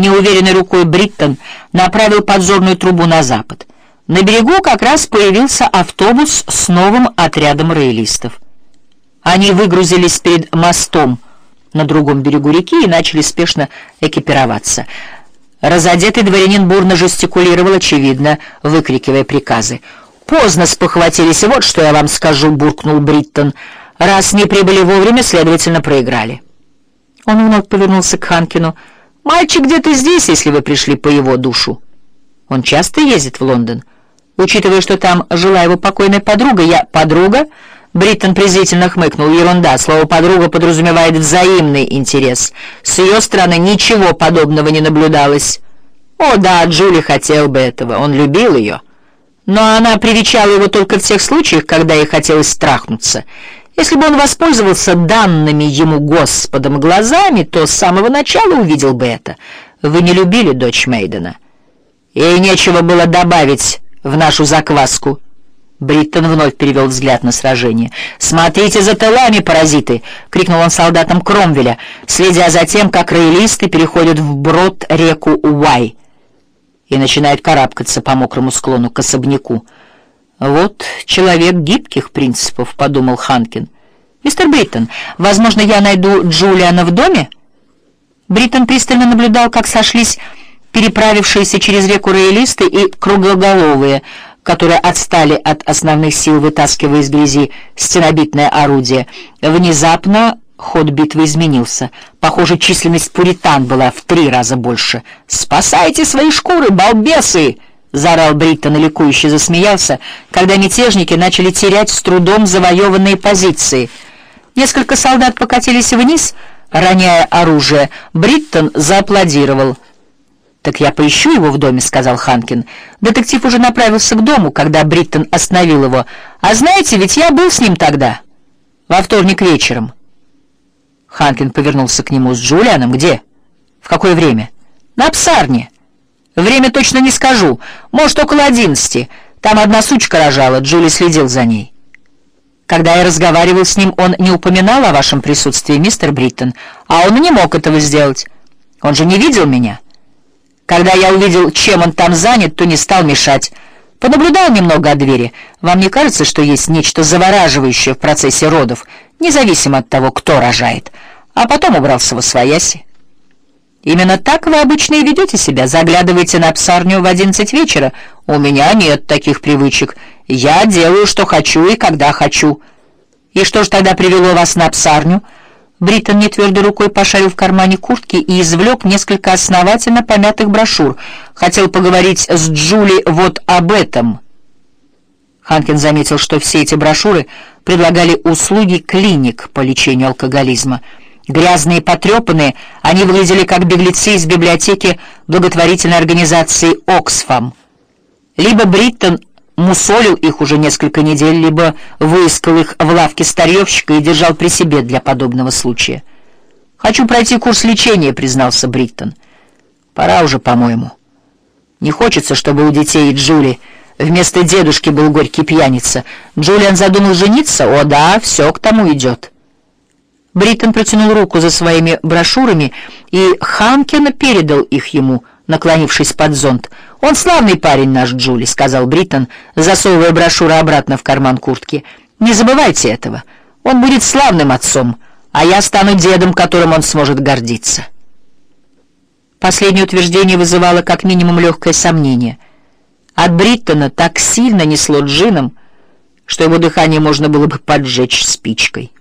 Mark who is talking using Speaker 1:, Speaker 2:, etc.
Speaker 1: Неуверенной рукой Бриттон направил подзорную трубу на запад. На берегу как раз появился автобус с новым отрядом роялистов. Они выгрузились перед мостом на другом берегу реки и начали спешно экипироваться. Разодетый дворянин бурно жестикулировал, очевидно, выкрикивая приказы. «Поздно спохватились, вот что я вам скажу», — буркнул Бриттон. «Раз не прибыли вовремя, следовательно, проиграли». Он вновь повернулся к Ханкину. «Мальчик где-то здесь, если вы пришли по его душу». «Он часто ездит в Лондон?» «Учитывая, что там жила его покойная подруга, я...» «Подруга?» Бриттон презрительно хмыкнул. «Ерунда. Слово «подруга» подразумевает взаимный интерес. С ее стороны ничего подобного не наблюдалось». «О, да, Джули хотел бы этого. Он любил ее». Но она привечала его только в тех случаях, когда ей хотелось страхнуться. Если бы он воспользовался данными ему Господом глазами, то с самого начала увидел бы это. Вы не любили дочь Мейдена. Ей нечего было добавить в нашу закваску. Бриттон вновь перевел взгляд на сражение. «Смотрите за тылами, паразиты!» — крикнул он солдатам Кромвеля, следя за тем, как роялисты переходят вброд реку Уай и начинают карабкаться по мокрому склону к особняку. «Вот человек гибких принципов», — подумал Ханкин. «Мистер Бриттон, возможно, я найду Джулиана в доме?» Бриттон пристально наблюдал, как сошлись переправившиеся через реку роялисты и круглоголовые — которые отстали от основных сил, вытаскивая из грязи стенобитное орудие. Внезапно ход битвы изменился. Похоже, численность пуритан была в три раза больше. «Спасайте свои шкуры, балбесы!» — заорал Бриттон и ликующе засмеялся, когда мятежники начали терять с трудом завоеванные позиции. Несколько солдат покатились вниз, роняя оружие. Бриттон зааплодировал — «Так я поищу его в доме», — сказал Ханкин. Детектив уже направился к дому, когда Бриттон остановил его. «А знаете, ведь я был с ним тогда, во вторник вечером». Ханкин повернулся к нему с Джулианом. «Где? В какое время?» «На псарне. Время точно не скажу. Может, около одиннадцати. Там одна сучка рожала, Джули следил за ней». Когда я разговаривал с ним, он не упоминал о вашем присутствии, мистер Бриттон, а он не мог этого сделать. Он же не видел меня». Когда я увидел, чем он там занят, то не стал мешать. Понаблюдал немного от двери. Вам не кажется, что есть нечто завораживающее в процессе родов, независимо от того, кто рожает? А потом убрался во свояси. Именно так вы обычно и ведете себя. Заглядываете на псарню в одиннадцать вечера. У меня нет таких привычек. Я делаю, что хочу и когда хочу. И что же тогда привело вас на псарню? Бриттон нетвердой рукой пошарил в кармане куртки и извлек несколько основательно помятых брошюр. Хотел поговорить с Джули вот об этом. Ханкин заметил, что все эти брошюры предлагали услуги клиник по лечению алкоголизма. Грязные и потрепанные, они выглядели как беглецы из библиотеки благотворительной организации «Оксфам». Либо Бриттон мусолил их уже несколько недель, либо выискал их в лавке старьевщика и держал при себе для подобного случая. «Хочу пройти курс лечения», — признался Бриттон. «Пора уже, по-моему. Не хочется, чтобы у детей и Джули вместо дедушки был горький пьяница. Джулиан задумал жениться? О да, все к тому идет». Бриттон протянул руку за своими брошюрами, и Ханкин передал их ему, наклонившись под зонт. «Он славный парень наш Джули», — сказал Бриттон, засовывая брошюру обратно в карман куртки. «Не забывайте этого. Он будет славным отцом, а я стану дедом, которым он сможет гордиться». Последнее утверждение вызывало как минимум легкое сомнение. От Бриттона так сильно несло джином, что его дыхание можно было бы поджечь спичкой.